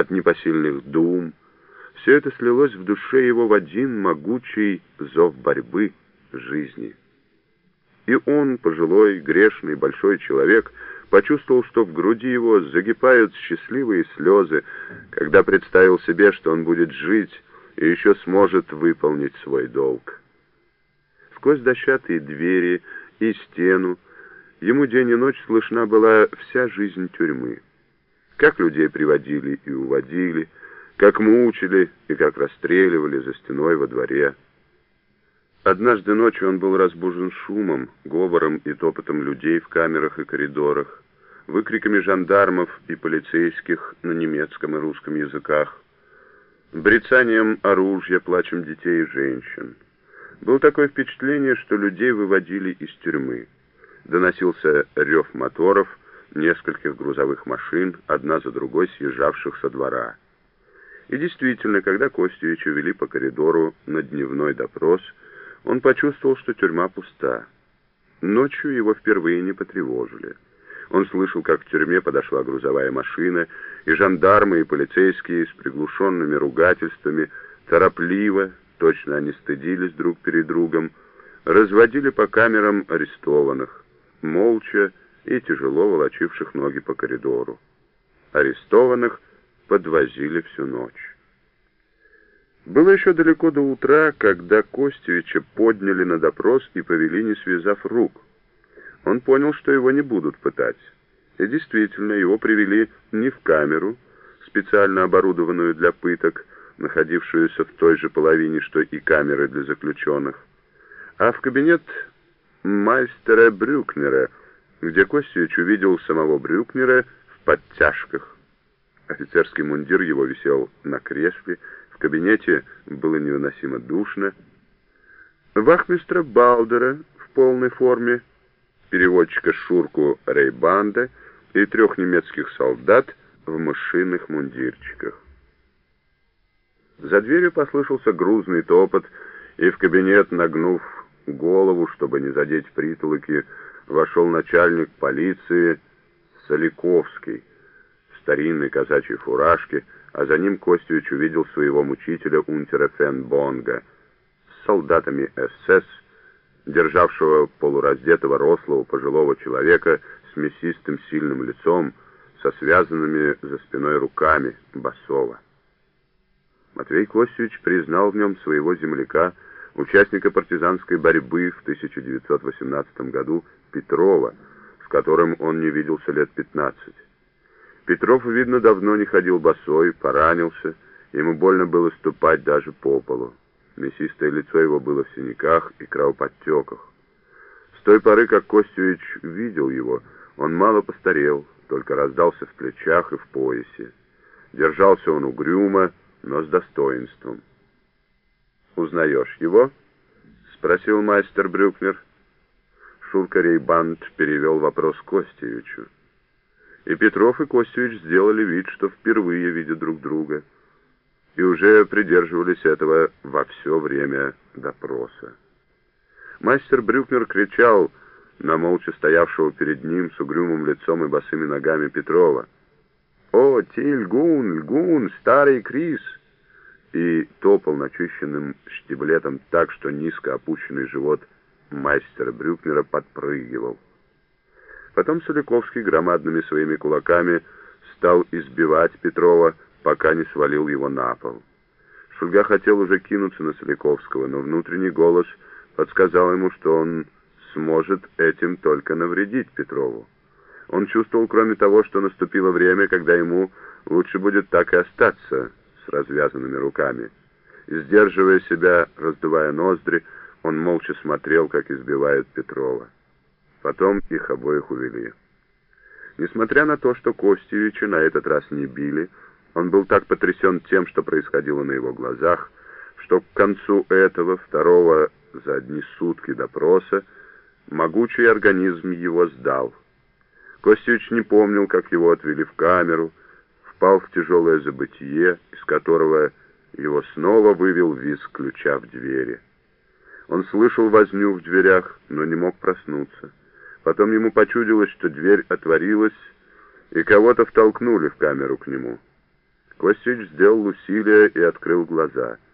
от непосильных дум. Все это слилось в душе его в один могучий зов борьбы жизни. И он, пожилой, грешный, большой человек, почувствовал, что в груди его загибают счастливые слезы, когда представил себе, что он будет жить и еще сможет выполнить свой долг. Сквозь дощатые двери и стену ему день и ночь слышна была вся жизнь тюрьмы. Как людей приводили и уводили, как мучили и как расстреливали за стеной во дворе. Однажды ночью он был разбужен шумом, говором и топотом людей в камерах и коридорах, выкриками жандармов и полицейских на немецком и русском языках, брецанием оружия, плачем детей и женщин. Было такое впечатление, что людей выводили из тюрьмы. Доносился рев моторов, нескольких грузовых машин, одна за другой съезжавших со двора. И действительно, когда Костевича вели по коридору на дневной допрос, он почувствовал, что тюрьма пуста. Ночью его впервые не потревожили. Он слышал, как в тюрьме подошла грузовая машина, и жандармы и полицейские с приглушенными ругательствами торопливо, точно они стыдились друг перед другом, разводили по камерам арестованных, молча и тяжело волочивших ноги по коридору. Арестованных подвозили всю ночь. Было еще далеко до утра, когда Костевича подняли на допрос и повели, не связав рук. Он понял, что его не будут пытать. И действительно, его привели не в камеру, специально оборудованную для пыток, находившуюся в той же половине, что и камеры для заключенных, а в кабинет майстера Брюкнера, где Костевич увидел самого Брюкнера в подтяжках. Офицерский мундир его висел на кресле, в кабинете было невыносимо душно. Вахмистра Балдера в полной форме, переводчика Шурку Рейбанда и трех немецких солдат в мышиных мундирчиках. За дверью послышался грузный топот, и в кабинет, нагнув голову, чтобы не задеть притолоки, вошел начальник полиции Соликовский в старинной казачьей фуражке, а за ним Костевич увидел своего мучителя унтера Фенбонга с солдатами СС, державшего полураздетого рослого пожилого человека с мясистым сильным лицом, со связанными за спиной руками Басова. Матвей Костевич признал в нем своего земляка, участника партизанской борьбы в 1918 году Петрова, с которым он не виделся лет 15. Петров, видно, давно не ходил босой, поранился, ему больно было ступать даже по полу. Мясистое лицо его было в синяках и кровоподтеках. С той поры, как Костевич видел его, он мало постарел, только раздался в плечах и в поясе. Держался он угрюмо, но с достоинством. «Узнаешь его?» — спросил мастер Брюкнер. Шурка Рейбанд перевел вопрос Костевичу. И Петров и Костевич сделали вид, что впервые видят друг друга, и уже придерживались этого во все время допроса. Мастер Брюкнер кричал на молча стоявшего перед ним с угрюмым лицом и босыми ногами Петрова. «О, ти льгун, льгун, старый Крис!» И топал начищенным штиблетом так, что низко опущенный живот мастера Брюкнера подпрыгивал. Потом Соликовский громадными своими кулаками стал избивать Петрова, пока не свалил его на пол. Шульга хотел уже кинуться на Соликовского, но внутренний голос подсказал ему, что он сможет этим только навредить Петрову. Он чувствовал, кроме того, что наступило время, когда ему лучше будет так и остаться развязанными руками. Сдерживая себя, раздувая ноздри, он молча смотрел, как избивают Петрова. Потом их обоих увели. Несмотря на то, что Костевича на этот раз не били, он был так потрясен тем, что происходило на его глазах, что к концу этого, второго за одни сутки допроса, могучий организм его сдал. Костевич не помнил, как его отвели в камеру, впал в тяжелое забытие, из которого его снова вывел визг ключа в двери. Он слышал возню в дверях, но не мог проснуться. Потом ему почудилось, что дверь отворилась, и кого-то втолкнули в камеру к нему. Костич сделал усилие и открыл глаза —